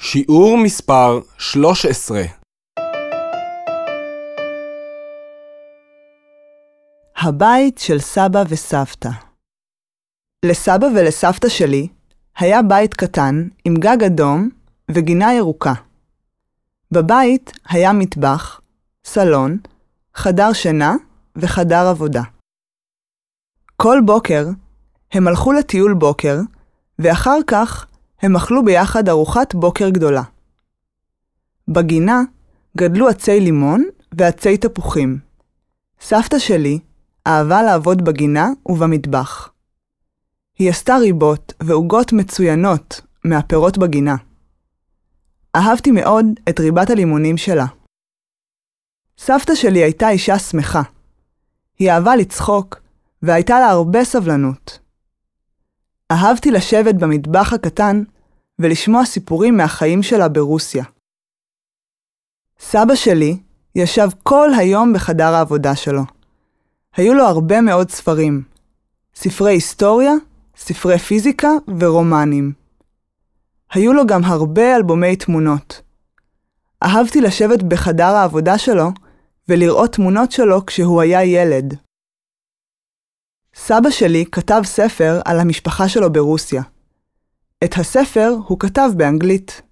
שיעור מספר 13 הבית של סבא וסבתא. לסבא ולסבתא שלי היה בית קטן עם גג אדום וגינה ירוקה. בבית היה מטבח, סלון, חדר שינה וחדר עבודה. כל בוקר הם הלכו לטיול בוקר, ואחר כך הם אכלו ביחד ארוחת בוקר גדולה. בגינה גדלו עצי לימון ועצי תפוחים. סבתא שלי אהבה לעבוד בגינה ובמטבח. היא עשתה ריבות ועוגות מצוינות מהפירות בגינה. אהבתי מאוד את ריבת הלימונים שלה. סבתא שלי הייתה אישה שמחה. היא אהבה לצחוק, והייתה לה הרבה סבלנות. אהבתי לשבת במטבח הקטן ולשמוע סיפורים מהחיים שלה ברוסיה. סבא שלי ישב כל היום בחדר העבודה שלו. היו לו הרבה מאוד ספרים, ספרי היסטוריה, ספרי פיזיקה ורומנים. היו לו גם הרבה אלבומי תמונות. אהבתי לשבת בחדר העבודה שלו ולראות תמונות שלו כשהוא היה ילד. סבא שלי כתב ספר על המשפחה שלו ברוסיה. את הספר הוא כתב באנגלית.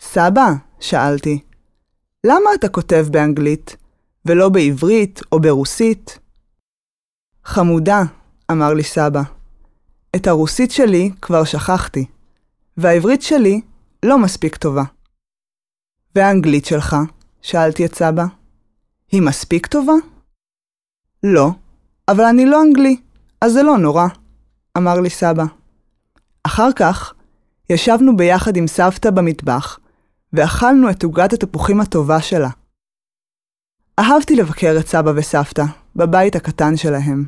סבא, שאלתי, למה אתה כותב באנגלית, ולא בעברית או ברוסית? חמודה, אמר לי סבא. את הרוסית שלי כבר שכחתי, והעברית שלי לא מספיק טובה. והאנגלית שלך? שאלתי את סבא. היא מספיק טובה? לא, אבל אני לא אנגלי, אז זה לא נורא, אמר לי סבא. אחר כך ישבנו ביחד עם סבתא במטבח, ואכלנו את עוגת התפוחים הטובה שלה. אהבתי לבקר את סבא וסבתא, בבית הקטן שלהם.